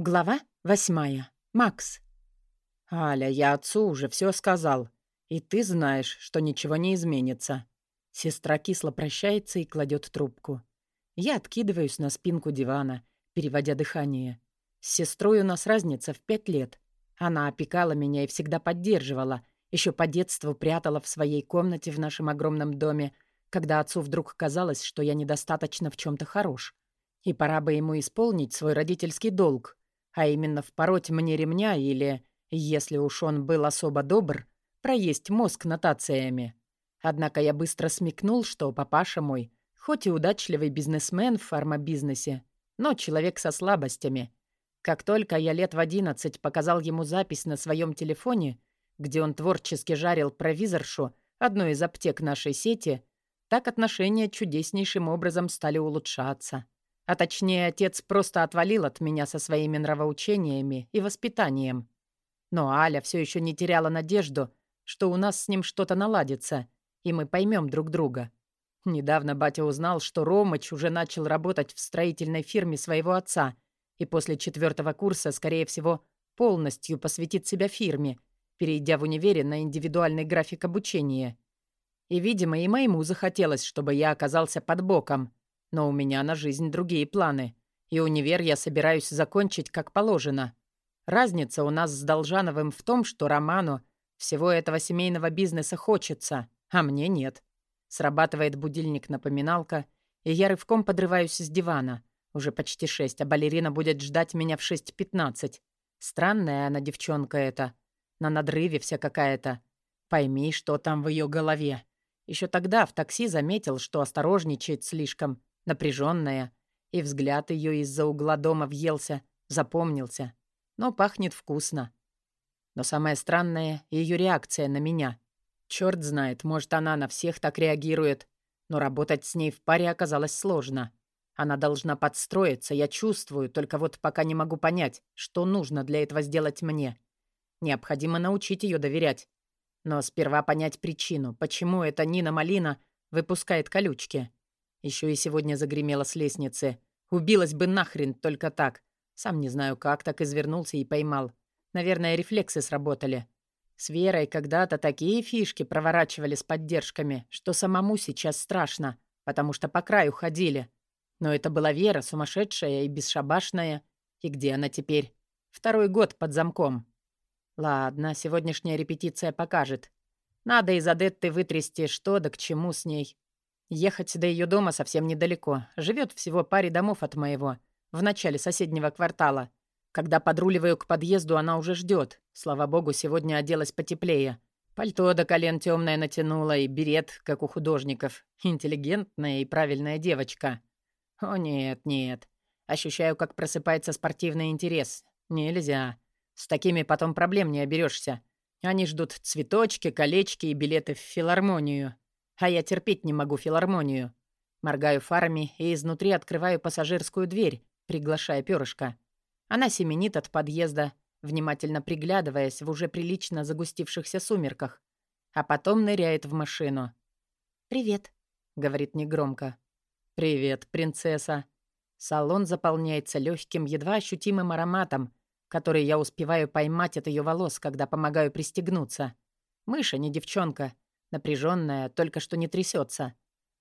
Глава восьмая. Макс. «Аля, я отцу уже все сказал. И ты знаешь, что ничего не изменится». Сестра кисло прощается и кладет трубку. Я откидываюсь на спинку дивана, переводя дыхание. С сестрой у нас разница в пять лет. Она опекала меня и всегда поддерживала. Еще по детству прятала в своей комнате в нашем огромном доме, когда отцу вдруг казалось, что я недостаточно в чем то хорош. И пора бы ему исполнить свой родительский долг, а именно впороть мне ремня или, если уж он был особо добр, проесть мозг нотациями. Однако я быстро смекнул, что папаша мой, хоть и удачливый бизнесмен в фармабизнесе, но человек со слабостями. Как только я лет в одиннадцать показал ему запись на своем телефоне, где он творчески жарил провизоршу одной из аптек нашей сети, так отношения чудеснейшим образом стали улучшаться. А точнее, отец просто отвалил от меня со своими нравоучениями и воспитанием. Но Аля все еще не теряла надежду, что у нас с ним что-то наладится, и мы поймем друг друга. Недавно батя узнал, что Ромыч уже начал работать в строительной фирме своего отца и после четвертого курса, скорее всего, полностью посвятит себя фирме, перейдя в универе на индивидуальный график обучения. И, видимо, и моему захотелось, чтобы я оказался под боком — но у меня на жизнь другие планы, и универ я собираюсь закончить как положено. Разница у нас с Должановым в том, что Роману всего этого семейного бизнеса хочется, а мне нет. Срабатывает будильник-напоминалка, и я рывком подрываюсь с дивана. Уже почти шесть, а балерина будет ждать меня в шесть пятнадцать. Странная она девчонка эта. На надрыве вся какая-то. Пойми, что там в ее голове. Еще тогда в такси заметил, что осторожничает слишком напряженная, и взгляд ее из-за угла дома въелся, запомнился. Но пахнет вкусно. Но самое странное — ее реакция на меня. Черт знает, может, она на всех так реагирует, но работать с ней в паре оказалось сложно. Она должна подстроиться, я чувствую, только вот пока не могу понять, что нужно для этого сделать мне. Необходимо научить ее доверять. Но сперва понять причину, почему эта Нина Малина выпускает колючки. Еще и сегодня загремела с лестницы. Убилась бы нахрен только так. Сам не знаю как, так извернулся и поймал. Наверное, рефлексы сработали. С Верой когда-то такие фишки проворачивали с поддержками, что самому сейчас страшно, потому что по краю ходили. Но это была Вера, сумасшедшая и бесшабашная. И где она теперь? Второй год под замком. Ладно, сегодняшняя репетиция покажет. Надо из Адетты вытрясти, что да к чему с ней. Ехать до ее дома совсем недалеко. Живет всего паре домов от моего, в начале соседнего квартала. Когда подруливаю к подъезду, она уже ждет. Слава богу, сегодня оделась потеплее. Пальто до колен темное натянула и берет, как у художников. Интеллигентная и правильная девочка. О нет, нет. Ощущаю, как просыпается спортивный интерес. Нельзя. С такими потом проблем не оберешься. Они ждут цветочки, колечки и билеты в филармонию. А я терпеть не могу филармонию. Моргаю фарами и изнутри открываю пассажирскую дверь, приглашая перышко. Она семенит от подъезда, внимательно приглядываясь в уже прилично загустившихся сумерках, а потом ныряет в машину. «Привет», — говорит негромко. «Привет, принцесса». Салон заполняется легким, едва ощутимым ароматом, который я успеваю поймать от ее волос, когда помогаю пристегнуться. Мыша не девчонка — Напряженная, только что не трясется.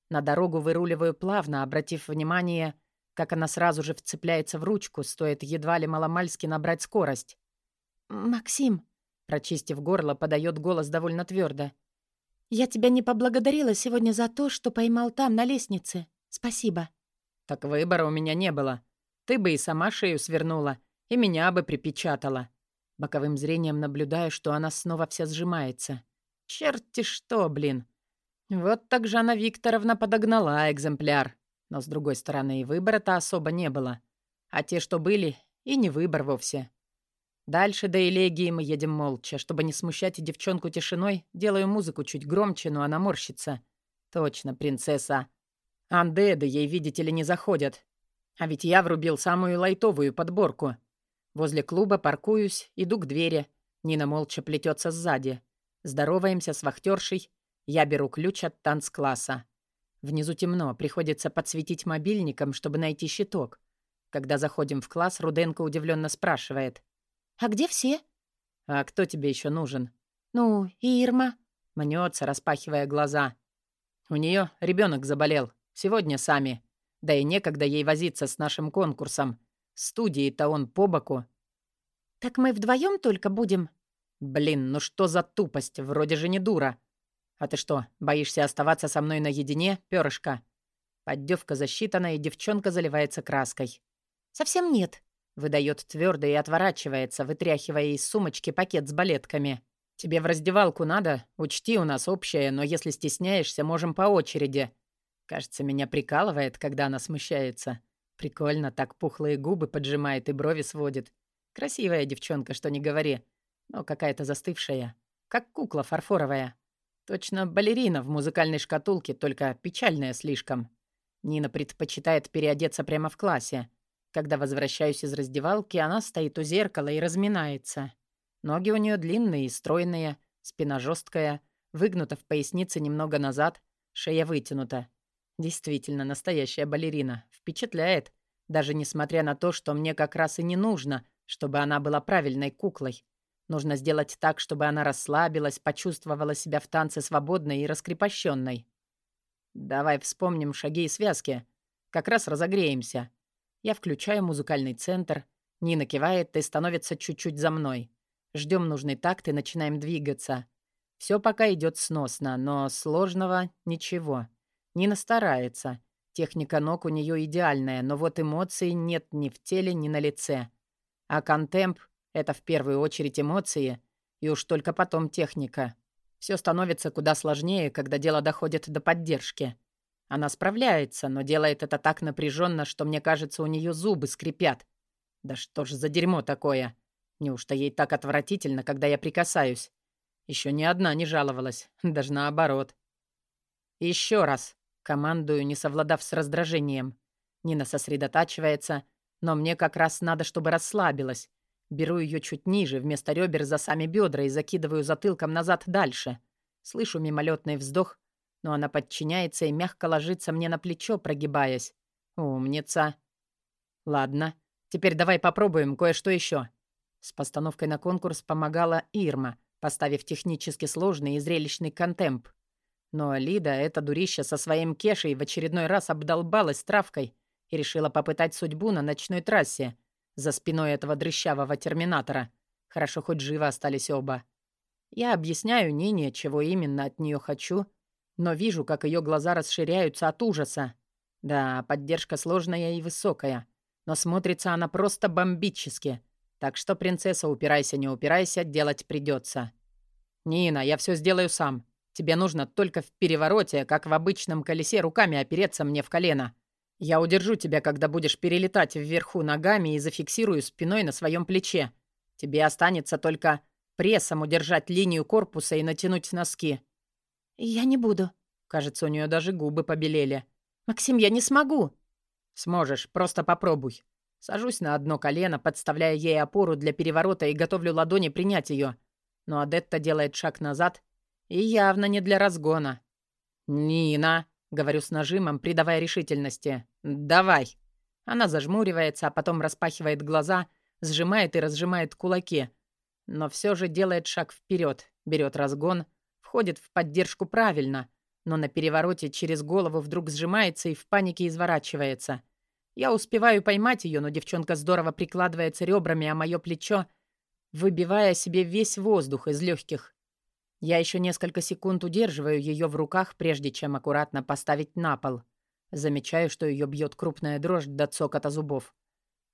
На дорогу выруливаю плавно, обратив внимание, как она сразу же вцепляется в ручку, стоит едва ли маломальски набрать скорость. «Максим», прочистив горло, подает голос довольно твердо. «Я тебя не поблагодарила сегодня за то, что поймал там, на лестнице. Спасибо». «Так выбора у меня не было. Ты бы и сама шею свернула, и меня бы припечатала». Боковым зрением наблюдаю, что она снова вся сжимается. Черти что, блин. Вот так Жанна Викторовна подогнала экземпляр. Но, с другой стороны, и выбора-то особо не было. А те, что были, и не выбор вовсе. Дальше до элегии мы едем молча. Чтобы не смущать девчонку тишиной, делаю музыку чуть громче, но она морщится. Точно, принцесса. Андеды ей, видите ли, не заходят. А ведь я врубил самую лайтовую подборку. Возле клуба паркуюсь, иду к двери. Нина молча плетется сзади. Здороваемся с вахтершей. Я беру ключ от танцкласса. Внизу темно, приходится подсветить мобильником, чтобы найти щиток. Когда заходим в класс, Руденко удивленно спрашивает. «А где все?» «А кто тебе еще нужен?» «Ну, Ирма». Мнется, распахивая глаза. «У нее ребенок заболел. Сегодня сами. Да и некогда ей возиться с нашим конкурсом. Студии-то он по боку». «Так мы вдвоем только будем?» «Блин, ну что за тупость? Вроде же не дура. А ты что, боишься оставаться со мной наедине, перышко?» Поддевка засчитана, и девчонка заливается краской. «Совсем нет», — выдает твердо и отворачивается, вытряхивая из сумочки пакет с балетками. «Тебе в раздевалку надо? Учти, у нас общее, но если стесняешься, можем по очереди». Кажется, меня прикалывает, когда она смущается. Прикольно, так пухлые губы поджимает и брови сводит. Красивая девчонка, что не говори. Но какая-то застывшая. Как кукла фарфоровая. Точно балерина в музыкальной шкатулке, только печальная слишком. Нина предпочитает переодеться прямо в классе. Когда возвращаюсь из раздевалки, она стоит у зеркала и разминается. Ноги у нее длинные и стройные, спина жесткая, выгнута в пояснице немного назад, шея вытянута. Действительно, настоящая балерина. Впечатляет, даже несмотря на то, что мне как раз и не нужно, чтобы она была правильной куклой. Нужно сделать так, чтобы она расслабилась, почувствовала себя в танце свободной и раскрепощенной. Давай вспомним шаги и связки. Как раз разогреемся. Я включаю музыкальный центр. Нина кивает и становится чуть-чуть за мной. Ждем нужный такт и начинаем двигаться. Все пока идет сносно, но сложного ничего. Нина старается. Техника ног у нее идеальная, но вот эмоций нет ни в теле, ни на лице. А контемп — это в первую очередь эмоции, и уж только потом техника. Все становится куда сложнее, когда дело доходит до поддержки. Она справляется, но делает это так напряженно, что мне кажется, у нее зубы скрипят. Да что ж за дерьмо такое? Неужто ей так отвратительно, когда я прикасаюсь? Еще ни одна не жаловалась, даже наоборот. Еще раз. Командую, не совладав с раздражением. Нина сосредотачивается, но мне как раз надо, чтобы расслабилась. Беру ее чуть ниже, вместо ребер за сами бедра и закидываю затылком назад дальше. Слышу мимолетный вздох, но она подчиняется и мягко ложится мне на плечо, прогибаясь. Умница. Ладно, теперь давай попробуем кое-что еще. С постановкой на конкурс помогала Ирма, поставив технически сложный и зрелищный контемп. Но Лида, эта дурища со своим кешей, в очередной раз обдолбалась травкой и решила попытать судьбу на ночной трассе — за спиной этого дрыщавого терминатора. Хорошо, хоть живы остались оба. Я объясняю Нине, чего именно от нее хочу, но вижу, как ее глаза расширяются от ужаса. Да, поддержка сложная и высокая, но смотрится она просто бомбически. Так что, принцесса, упирайся, не упирайся, делать придется. «Нина, я все сделаю сам. Тебе нужно только в перевороте, как в обычном колесе, руками опереться мне в колено. Я удержу тебя, когда будешь перелетать вверху ногами и зафиксирую спиной на своем плече. Тебе останется только прессом удержать линию корпуса и натянуть носки». «Я не буду». Кажется, у нее даже губы побелели. «Максим, я не смогу». «Сможешь, просто попробуй». Сажусь на одно колено, подставляя ей опору для переворота и готовлю ладони принять ее. Но Адетта делает шаг назад и явно не для разгона. «Нина!» — говорю с нажимом, придавая решительности. «Давай!» Она зажмуривается, а потом распахивает глаза, сжимает и разжимает кулаки. Но все же делает шаг вперед, берет разгон, входит в поддержку правильно, но на перевороте через голову вдруг сжимается и в панике изворачивается. Я успеваю поймать ее, но девчонка здорово прикладывается ребрами о мое плечо, выбивая себе весь воздух из легких. Я еще несколько секунд удерживаю ее в руках, прежде чем аккуратно поставить на пол. Замечаю, что ее бьет крупная дрожь до цокота зубов.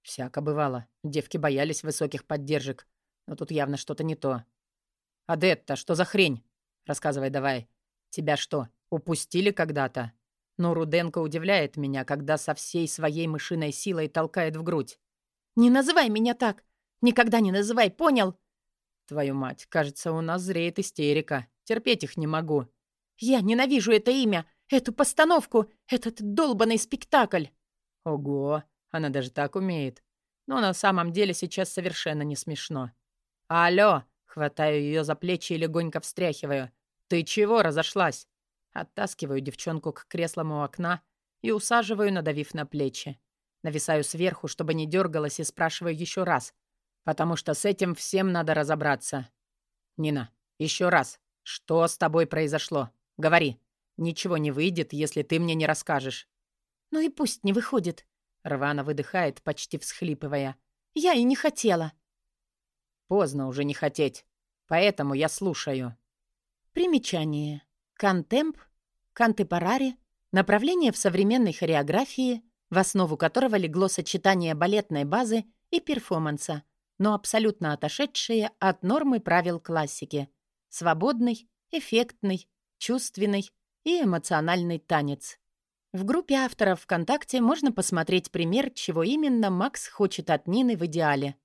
Всяко бывало. Девки боялись высоких поддержек. Но тут явно что-то не то. «Адетта, что за хрень?» «Рассказывай давай. Тебя что, упустили когда-то?» Но Руденко удивляет меня, когда со всей своей мышиной силой толкает в грудь. «Не называй меня так! Никогда не называй, понял? Твою мать, кажется, у нас зреет истерика. Терпеть их не могу. Я ненавижу это имя, эту постановку, этот долбанный спектакль. Ого, она даже так умеет. Но на самом деле сейчас совершенно не смешно. Алло, хватаю ее за плечи и легонько встряхиваю. Ты чего разошлась? Оттаскиваю девчонку к креслам у окна и усаживаю, надавив на плечи. Нависаю сверху, чтобы не дергалась, и спрашиваю еще раз. Потому что с этим всем надо разобраться. Нина, еще раз. Что с тобой произошло? Говори. Ничего не выйдет, если ты мне не расскажешь. Ну и пусть не выходит. Рвана выдыхает, почти всхлипывая. Я и не хотела. Поздно уже не хотеть. Поэтому я слушаю. Примечание. Контемп, контепорари, направление в современной хореографии, в основу которого легло сочетание балетной базы и перформанса, но абсолютно отошедшее от нормы правил классики. Свободный, эффектный, чувственный и эмоциональный танец. В группе авторов ВКонтакте можно посмотреть пример, чего именно Макс хочет от Нины в идеале.